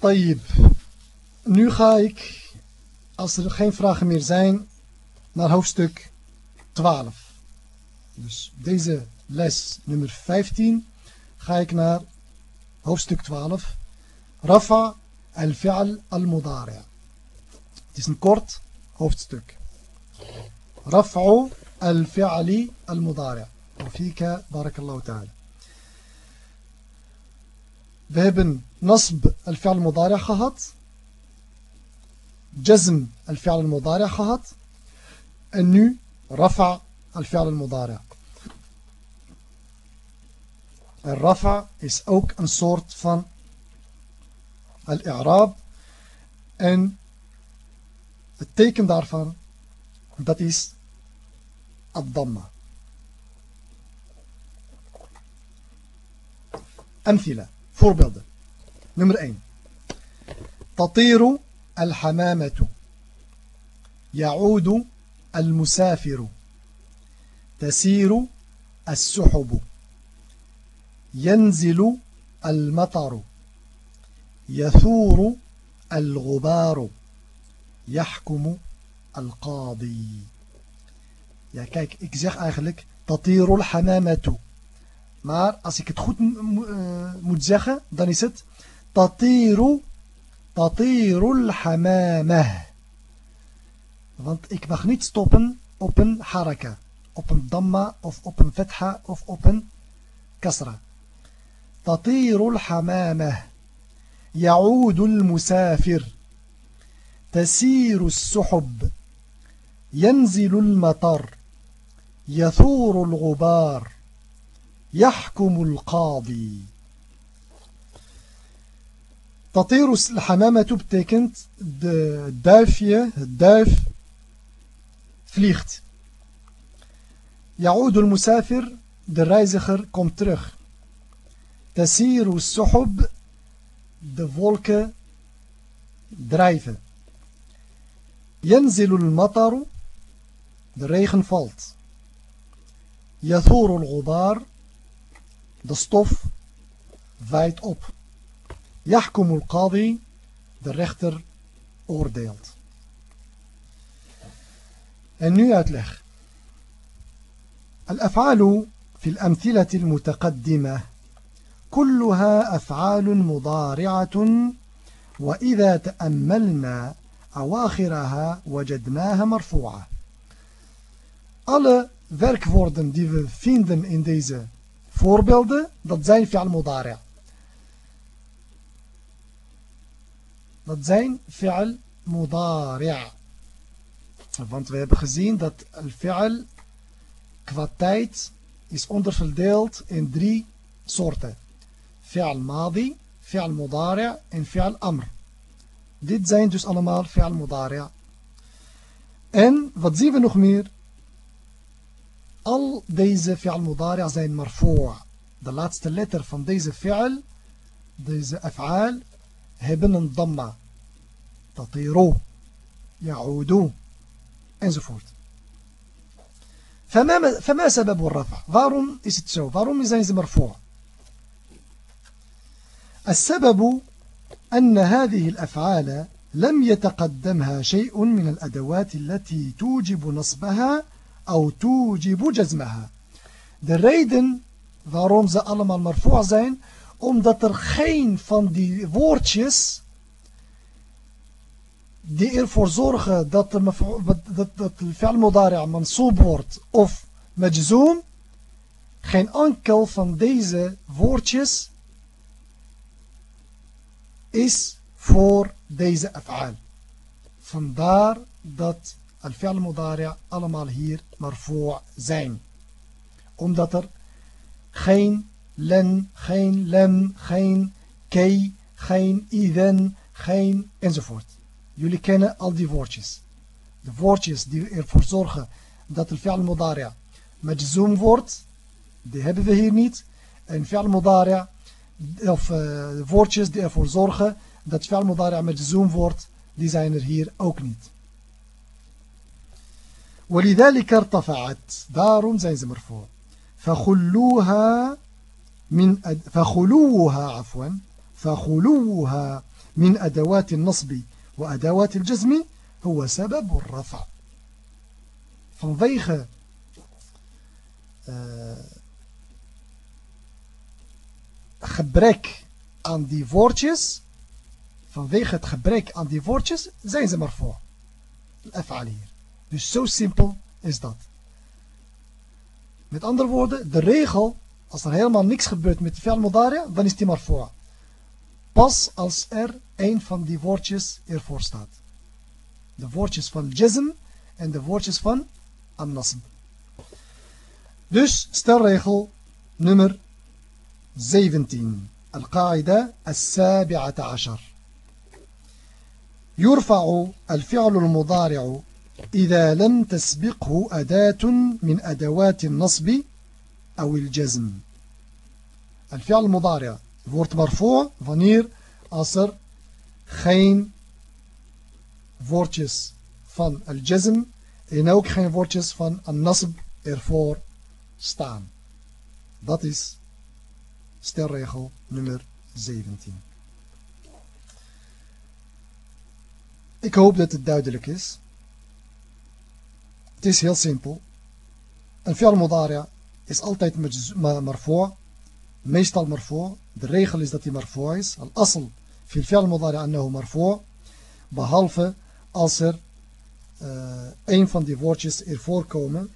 Tayyip. Nu ga ik, als er geen vragen meer zijn, naar hoofdstuk 12. Dus deze les nummer 15 ga ik naar hoofdstuk 12. Rafa al-fi'al al-mudari'a. Het is een kort hoofdstuk. Rafa al-fi'ali al-mudari'a. Tawfika, barakallahu ta'ala. We hebben nasb الفعل المضارع gehad جزم الفعل المضارع gehad النو رفع الفعل المضارع. الرفع is ook een soort van الإعراب. En het teken daarvan dat is الضمة. أمثلة voorbeeld nummer 1 تطير الحمامة. يعود المسافر. تسير السحب. ينزل المطر. يثور الغبار. يحكم القاضي. ja kijk ik zeg eigenlijk تطير الحمامة. maar als ik het goed moet تطير تطير الحمامة. want ik mag niet stoppen op een haraka op een damma of op een fetha of op een kasra تطير الحمامة. يعود المسافر. تسير السحب. ينزل المطر. يثور الغبار. يحكم القاضي. تطير الحمامة betekent de duifje, het duif vliegt. يعود المسافر de reiziger komt terug. تسير السحب de wolken drijven. ينزل المطر de regen valt. يثور الغبار de stof waait op. Yahkumul qadi, de rechter oordeelt. En nu uitleg. الأفعال في الأمثلة المتقدمة كلها أفعال مضارعة وإذا تأملنا أواخرها وجدناها مرفوعة. Alle werkwoorden die we vinden in deze voorbeelden, dat zijn fi'al mudari'. Dat zijn fi'al mudari'. Want we hebben gezien dat al-fi'al qua tijd is onderverdeeld in drie soorten. Fi'al madi, fi'al mudari' en fi'al amr. Dit zijn dus allemaal fi'al mudari'. En wat zien we nog meer? Al deze fi'al mudari' zijn marfu' De laatste letter van deze fi'al, deze af'al, hebben een damma. تطيرو يعودو انزفورت فما فما سبب الرفع. waarom is het zo waarom zijn مرفوع. السبب أن هذه الأفعال لم يتقدمها شيء من الأدوات التي توجب نصبها أو توجب جزمها. De reden waarom ze allemaal مرفوع zijn, omdat er geen van die woordjes die ervoor zorgen dat de, dat, dat de wordt of majzoom, geen enkel van deze woordjes is voor deze af'al. Vandaar dat al-fi'al allemaal hier marfu' zijn. Omdat er geen len, geen lem, geen kei, geen iden, geen enzovoort. Jullie kennen al die woordjes. De woordjes die ervoor zorgen dat de fi'al mudari' majzoom wordt, die hebben we hier niet. En fi'al mudari' of uh, woordjes die ervoor zorgen dat fi'al mudari' majzoom wordt, die zijn er hier ook niet. ولذلك ارتفعت daarom zijn ze مرفوع فخلوها من أد... فخلوها عفوا فخلوها من أدوات النصب وأدوات الجزم هو سبب الرفع vanwege uh, gebrek aan die woordjes vanwege het gebrek aan die woordjes zijn ze maar voor. Af'al hier. Dus zo simpel is dat. Met andere woorden, de regel, als er helemaal niks gebeurt met fi'al mudaria, dan is die maar voor. Pas als er een van die woordjes ervoor staat. De woordjes van jazm en de woordjes van an-nasb. Dus stelregel nummer 17. القاعدة السابعة عشر يرفع الفعل المضارع إذا لم تسبقه أداة من أدوات النصب أو الجزم الفعل المضارع wordt مرفوع wanneer er geen woordjes van al-jazm en ook geen woordjes van al-nasb ervoor staan. Dat is stelregel nummer 17. Ik hoop dat het duidelijk is. Het is heel simpel. Een fi'al is altijd marfu' meestal marfu' de regel is dat hij marfu' is al-asl fil mudaria annahu marfu' behalve als er uh, een van die woordjes ervoor komen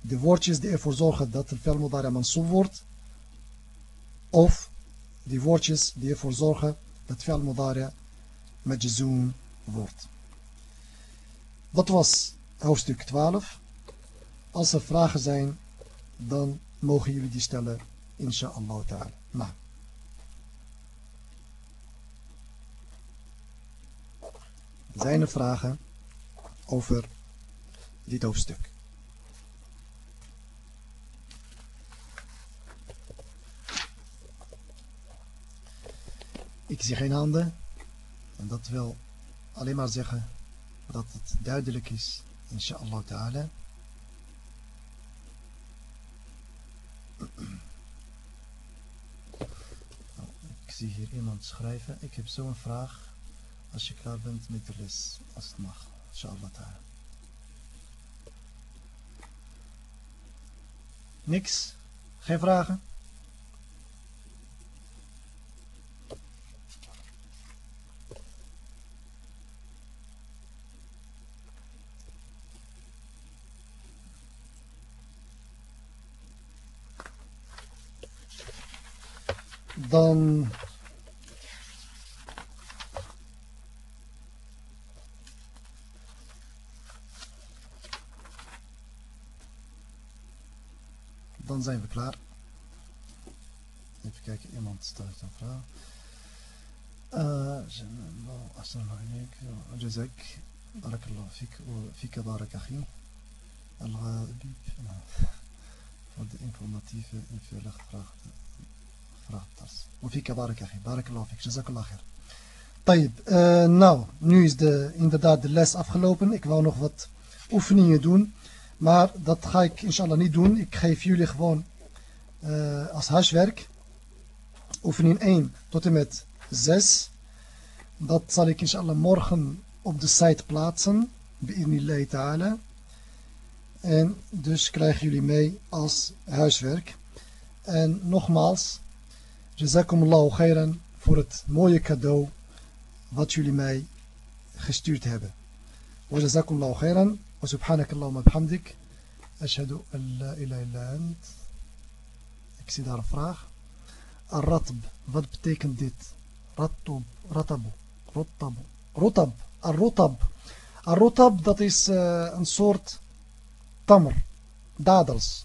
de woordjes die ervoor zorgen dat de fi'al mudaria mansoob wordt of die woordjes die ervoor zorgen dat fi'al mudaria majzoom wordt. Dat was hoofdstuk 12. Als er vragen zijn, dan mogen jullie die stellen, inshallah ta'ala. Zijn er vragen over dit hoofdstuk? Ik zie geen handen. En dat wil alleen maar zeggen dat het duidelijk is, inshallah ta'ala. Ik zie hier iemand schrijven. Ik heb zo'n vraag. Als je klaar bent met de les, als het mag. Inshallah ta'ala. Niks? Geen vragen? dan dan zijn we klaar. Even kijken, iemand stelt een vraag. السلام عليكم جزاك بارك الله فيك وفيك بارك أخي الغابي voor de informatieve invullige vraag وفيك بارك أخي بارك الله فيك جزاك الله خير طيب uh, nou nu is de, inderdaad de les afgelopen ik wou nog wat oefeningen doen maar dat ga ik inshallah niet doen. Ik geef jullie gewoon uh, als huiswerk oefening 1 tot en met 6 dat zal ik inshallah morgen op de site plaatsen bi'inillahi ta'ala. En dus krijgen jullie mee als huiswerk. En nogmaals Jazakumullahu khairan voor het mooie cadeau wat jullie mij gestuurd hebben. Wa jazakumullahu khairan وسبحانك اللهم بحمدك. أشهد أن لا إله إلا أنت. إكسيدار فراغ الرطب. ماذا بتيكن ديت رطب. رطب. رطب. رطب. الرطب. الرطب ذات إس أن صورت تمر. دادلس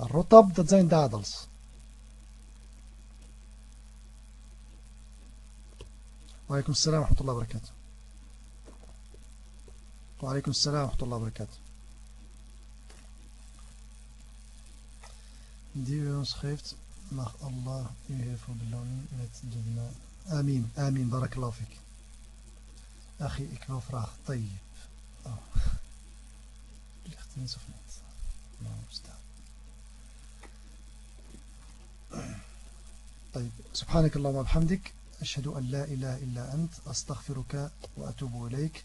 الرطب ذات زين دادلس وعليكم السلام ورحمة الله وبركاته. وعليكم السلام ورحمة الله وبركاته die u ons geeft mag Allah u hiervoor belonen met Jannah Amin, Amin, barakallahu fik Achi, ik wil vragen Tayyip oh. ligt eens of niet nou, staat طيب سبحانك اللهم وبحمدك أشهد أن لا إله إلا أنت أستغفرك وأتوب إليك